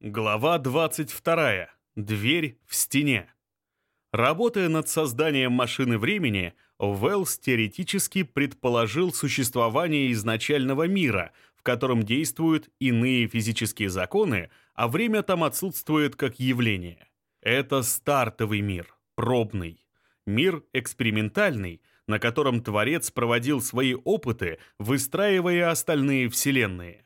Глава 22. Дверь в стене. Работая над созданием машины времени, Уэллс теоретически предположил существование изначального мира, в котором действуют иные физические законы, а время там отсутствует как явление. Это стартовый мир, пробный. Мир экспериментальный, на котором Творец проводил свои опыты, выстраивая остальные вселенные.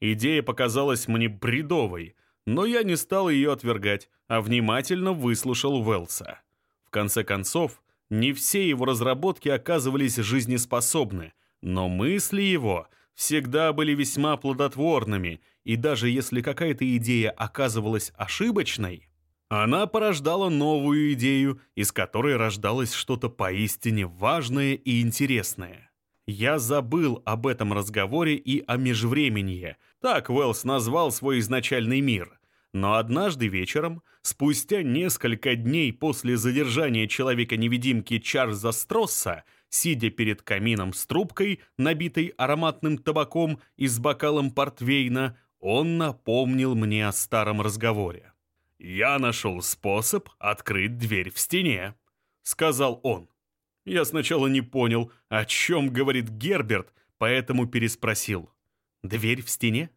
Идея показалась мне бредовой – но я не стал ее отвергать, а внимательно выслушал Уэллса. В конце концов, не все его разработки оказывались жизнеспособны, но мысли его всегда были весьма плодотворными, и даже если какая-то идея оказывалась ошибочной, она порождала новую идею, из которой рождалось что-то поистине важное и интересное. Я забыл об этом разговоре и о межвременье. Так Уэллс назвал свой изначальный мир. Но однажды вечером, спустя несколько дней после задержания человека-невидимки Чарльза Стросса, сидя перед камином с трубкой, набитой ароматным табаком и с бокалом портвейна, он напомнил мне о старом разговоре. «Я нашел способ открыть дверь в стене», — сказал он. Я сначала не понял, о чем говорит Герберт, поэтому переспросил. «Дверь в стене?»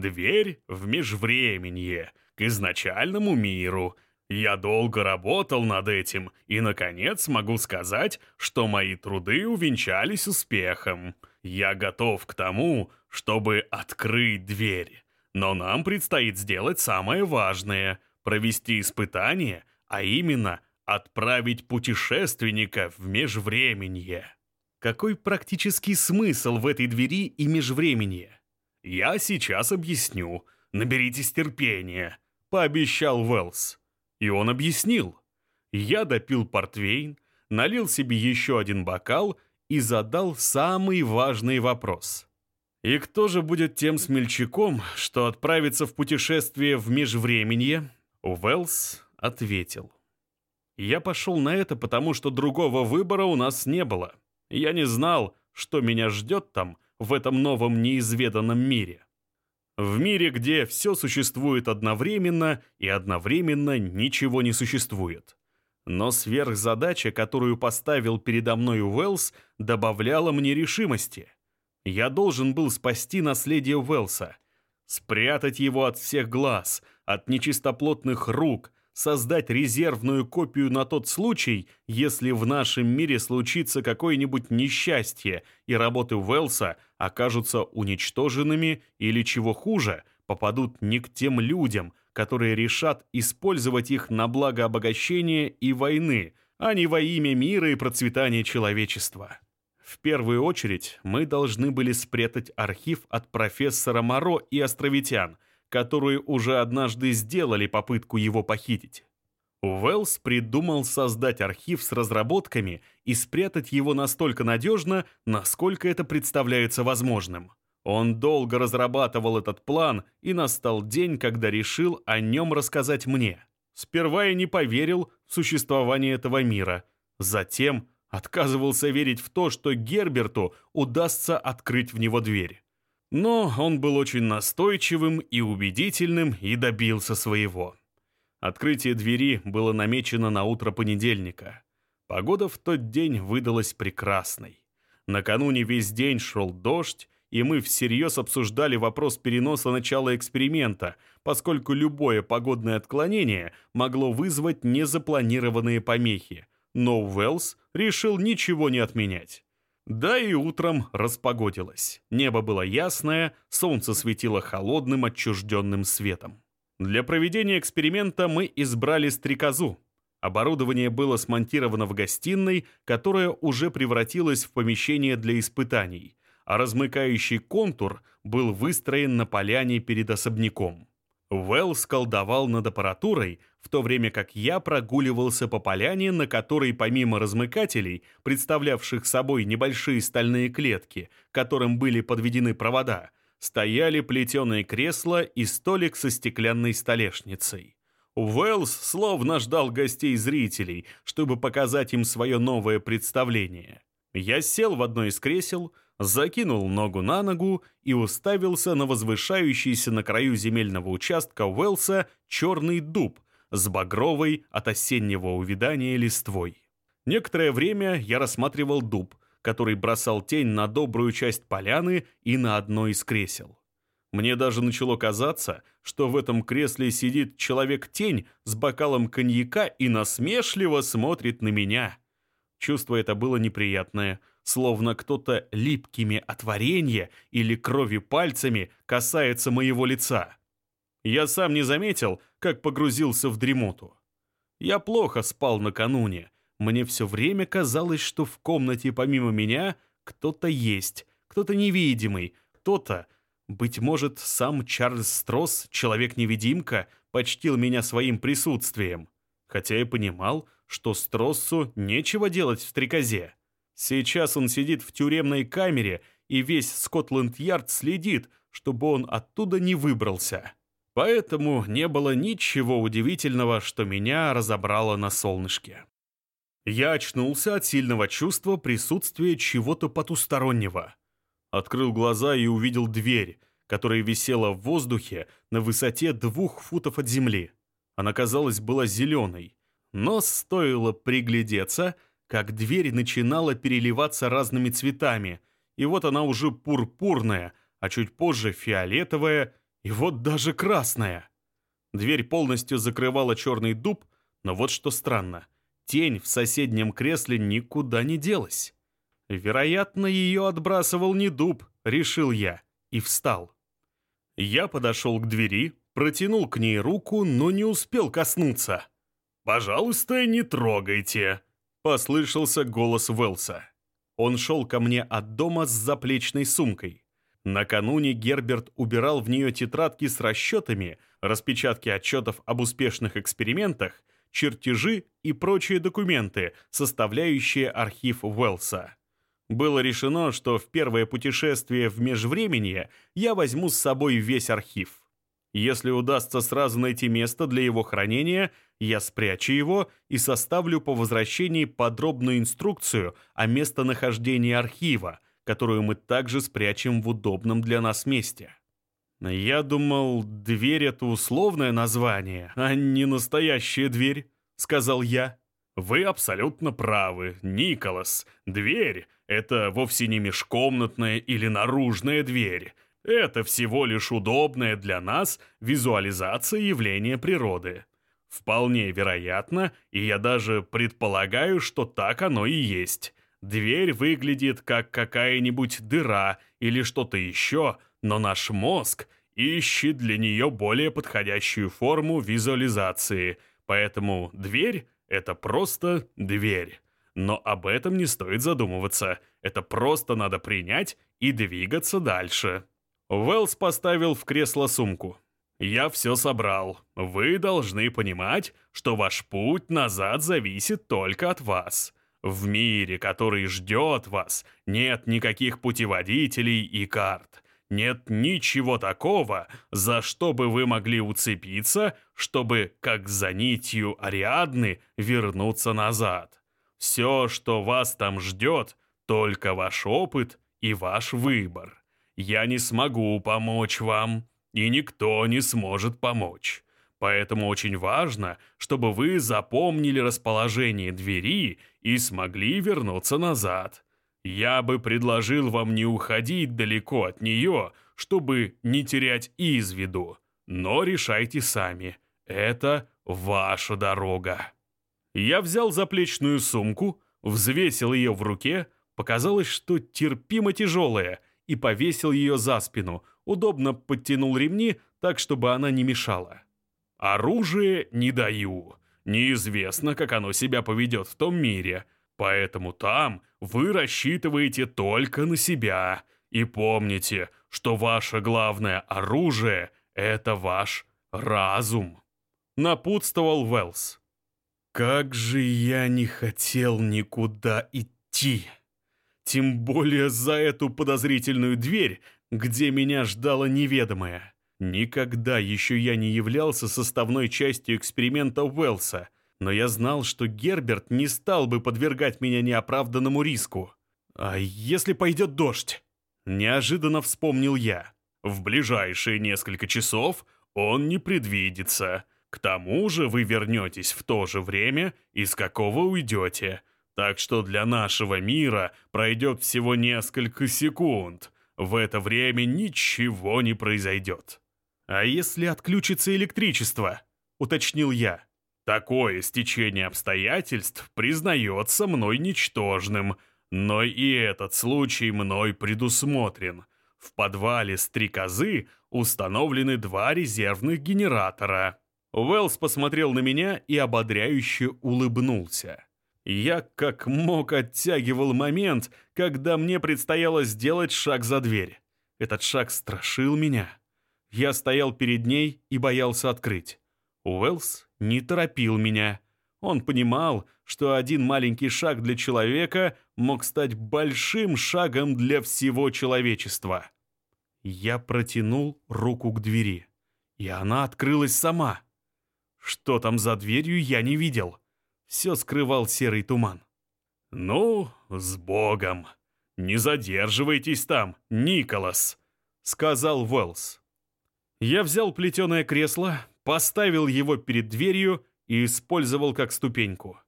Дверь в межвременье, к изначальному миру. Я долго работал над этим, и, наконец, могу сказать, что мои труды увенчались успехом. Я готов к тому, чтобы открыть дверь. Но нам предстоит сделать самое важное — провести испытание, а именно отправить путешественника в межвременье. Какой практический смысл в этой двери и межвременье? «Я сейчас объясню. Наберитесь терпения», — пообещал Уэллс. И он объяснил. Я допил портвейн, налил себе еще один бокал и задал самый важный вопрос. «И кто же будет тем смельчаком, что отправится в путешествие в межвременье?» Уэллс ответил. «Я пошел на это, потому что другого выбора у нас не было. Я не знал, что меня ждет там, в этом новом неизведанном мире. В мире, где все существует одновременно и одновременно ничего не существует. Но сверхзадача, которую поставил передо мной Уэллс, добавляла мне решимости. Я должен был спасти наследие Уэллса, спрятать его от всех глаз, от нечистоплотных рук, создать резервную копию на тот случай, если в нашем мире случится какое-нибудь несчастье, и работы Уэллса окажутся уничтоженными или, чего хуже, попадут не к тем людям, которые решат использовать их на благо обогащения и войны, а не во имя мира и процветания человечества. В первую очередь мы должны были спрятать архив от профессора Моро и островитян – которые уже однажды сделали попытку его похитить. Уэллс придумал создать архив с разработками и спрятать его настолько надежно, насколько это представляется возможным. Он долго разрабатывал этот план, и настал день, когда решил о нем рассказать мне. Сперва я не поверил в существование этого мира. Затем отказывался верить в то, что Герберту удастся открыть в него дверь. Но он был очень настойчивым и убедительным и добился своего. Открытие двери было намечено на утро понедельника. Погода в тот день выдалась прекрасной. Накануне весь день шел дождь, и мы всерьез обсуждали вопрос переноса начала эксперимента, поскольку любое погодное отклонение могло вызвать незапланированные помехи. Но Уэллс решил ничего не отменять. Да и утром распогодилось. Небо было ясное, солнце светило холодным отчужденным светом. Для проведения эксперимента мы избрали стрекозу. Оборудование было смонтировано в гостиной, которая уже превратилась в помещение для испытаний, а размыкающий контур был выстроен на поляне перед особняком. Уэллс колдовал над аппаратурой, в то время как я прогуливался по поляне, на которой помимо размыкателей, представлявших собой небольшие стальные клетки, которым были подведены провода, стояли плетеные кресла и столик со стеклянной столешницей. Уэллс словно ждал гостей-зрителей, чтобы показать им свое новое представление. Я сел в одно из кресел, закинул ногу на ногу и уставился на возвышающийся на краю земельного участка Уэлса черный дуб с багровой от осеннего увядания листвой. Некоторое время я рассматривал дуб, который бросал тень на добрую часть поляны и на одно из кресел. Мне даже начало казаться, что в этом кресле сидит человек-тень с бокалом коньяка и насмешливо смотрит на меня. Чувство это было неприятное, словно кто-то липкими от варенья или крови пальцами касается моего лица. Я сам не заметил, как погрузился в дремоту. Я плохо спал накануне. Мне все время казалось, что в комнате помимо меня кто-то есть, кто-то невидимый, кто-то, быть может, сам Чарльз Стросс, человек-невидимка, почтил меня своим присутствием. Хотя я понимал, что Строссу нечего делать в стрекозе. Сейчас он сидит в тюремной камере, и весь Скотланд-Ярд следит, чтобы он оттуда не выбрался. Поэтому не было ничего удивительного, что меня разобрало на солнышке. Я очнулся от сильного чувства присутствия чего-то потустороннего. Открыл глаза и увидел дверь, которая висела в воздухе на высоте двух футов от земли. Она, казалось, была зеленой. Но стоило приглядеться, как дверь начинала переливаться разными цветами, и вот она уже пурпурная, а чуть позже фиолетовая, и вот даже красная. Дверь полностью закрывала черный дуб, но вот что странно. Тень в соседнем кресле никуда не делась. Вероятно, ее отбрасывал не дуб, решил я, и встал. Я подошел к двери, протянул к ней руку, но не успел коснуться. «Пожалуйста, не трогайте», — послышался голос Уэлса. Он шел ко мне от дома с заплечной сумкой. Накануне Герберт убирал в нее тетрадки с расчетами, распечатки отчетов об успешных экспериментах, чертежи и прочие документы, составляющие архив Уэлса. Было решено, что в первое путешествие в межвременье я возьму с собой весь архив. Если удастся сразу найти место для его хранения, я спрячу его и составлю по возвращении подробную инструкцию о местонахождении архива, которую мы также спрячем в удобном для нас месте. Я думал, дверь — это условное название, а не настоящая дверь, — сказал я. Вы абсолютно правы, Николас. Дверь — это вовсе не межкомнатная или наружная дверь. Это всего лишь удобная для нас визуализация явления природы. Вполне вероятно, и я даже предполагаю, что так оно и есть. Дверь выглядит как какая-нибудь дыра или что-то еще, но наш мозг ищет для нее более подходящую форму визуализации. Поэтому дверь это просто дверь. Но об этом не стоит задумываться. Это просто надо принять и двигаться дальше. Уэллс поставил в кресло сумку. «Я все собрал. Вы должны понимать, что ваш путь назад зависит только от вас. В мире, который ждет вас, нет никаких путеводителей и карт. Нет ничего такого, за что бы вы могли уцепиться, чтобы, как за нитью Ариадны, вернуться назад. Все, что вас там ждет, только ваш опыт и ваш выбор. Я не смогу помочь вам, и никто не сможет помочь. Поэтому очень важно, чтобы вы запомнили расположение двери и смогли вернуться назад. Я бы предложил вам не уходить далеко от нее, чтобы не терять из виду. Но решайте сами. Это ваша дорога. Я взял заплечную сумку, взвесил ее в руке, показалось, что терпимо тяжелая, и повесил ее за спину, удобно подтянул ремни так, чтобы она не мешала. Оружие не даю. Неизвестно, как оно себя поведет в том мире – Поэтому там вы рассчитываете только на себя. И помните, что ваше главное оружие — это ваш разум. Напутствовал Уэллс. Как же я не хотел никуда идти. Тем более за эту подозрительную дверь, где меня ждало неведомое. Никогда еще я не являлся составной частью эксперимента Уэллса — но я знал, что Герберт не стал бы подвергать меня неоправданному риску. «А если пойдет дождь?» Неожиданно вспомнил я. «В ближайшие несколько часов он не предвидится. К тому же вы вернетесь в то же время, из какого уйдете. Так что для нашего мира пройдет всего несколько секунд. В это время ничего не произойдет». «А если отключится электричество?» — уточнил я. «Такое стечение обстоятельств признается мной ничтожным, но и этот случай мной предусмотрен. В подвале стрекозы установлены два резервных генератора». Уэллс посмотрел на меня и ободряюще улыбнулся. Я как мог оттягивал момент, когда мне предстояло сделать шаг за дверь. Этот шаг страшил меня. Я стоял перед ней и боялся открыть. Уэллс не торопил меня. Он понимал, что один маленький шаг для человека мог стать большим шагом для всего человечества. Я протянул руку к двери, и она открылась сама. Что там за дверью, я не видел. Все скрывал серый туман. «Ну, с Богом! Не задерживайтесь там, Николас!» — сказал Уэллс. Я взял плетеное кресло, поставил его перед дверью и использовал как ступеньку.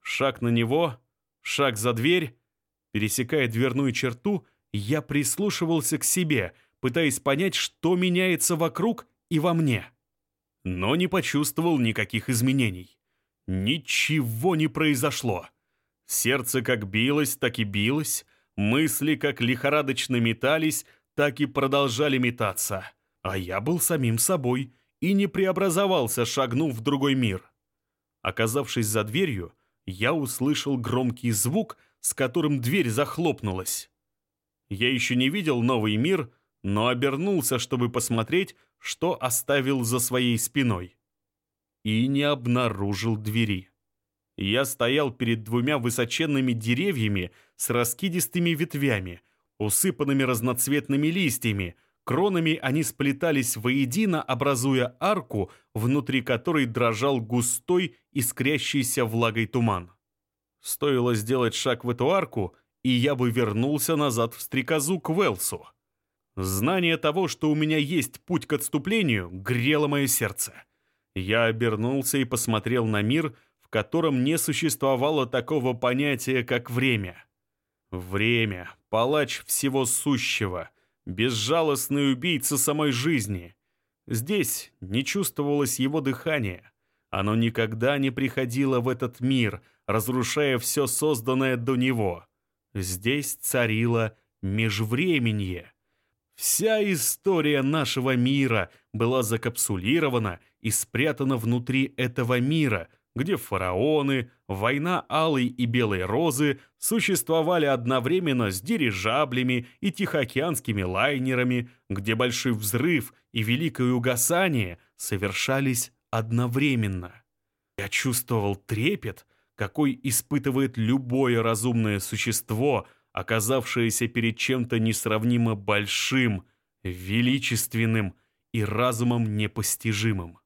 Шаг на него, шаг за дверь. Пересекая дверную черту, я прислушивался к себе, пытаясь понять, что меняется вокруг и во мне. Но не почувствовал никаких изменений. Ничего не произошло. Сердце как билось, так и билось, мысли как лихорадочно метались, так и продолжали метаться. А я был самим собой и не преобразовался, шагнув в другой мир. Оказавшись за дверью, я услышал громкий звук, с которым дверь захлопнулась. Я еще не видел новый мир, но обернулся, чтобы посмотреть, что оставил за своей спиной. И не обнаружил двери. Я стоял перед двумя высоченными деревьями с раскидистыми ветвями, усыпанными разноцветными листьями, Кронами они сплетались воедино, образуя арку, внутри которой дрожал густой, искрящийся влагой туман. Стоило сделать шаг в эту арку, и я бы вернулся назад в стрекозу к Велсу. Знание того, что у меня есть путь к отступлению, грело мое сердце. Я обернулся и посмотрел на мир, в котором не существовало такого понятия, как время. Время, палач всего сущего — безжалостный убийца самой жизни. Здесь не чувствовалось его дыхания. Оно никогда не приходило в этот мир, разрушая все созданное до него. Здесь царило межвременье. Вся история нашего мира была закапсулирована и спрятана внутри этого мира, где фараоны, война Алой и Белой Розы существовали одновременно с дирижаблями и тихоокеанскими лайнерами, где Большой Взрыв и Великое Угасание совершались одновременно. Я чувствовал трепет, какой испытывает любое разумное существо, оказавшееся перед чем-то несравнимо большим, величественным и разумом непостижимым.